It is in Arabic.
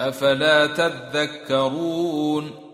أفلا تذكرون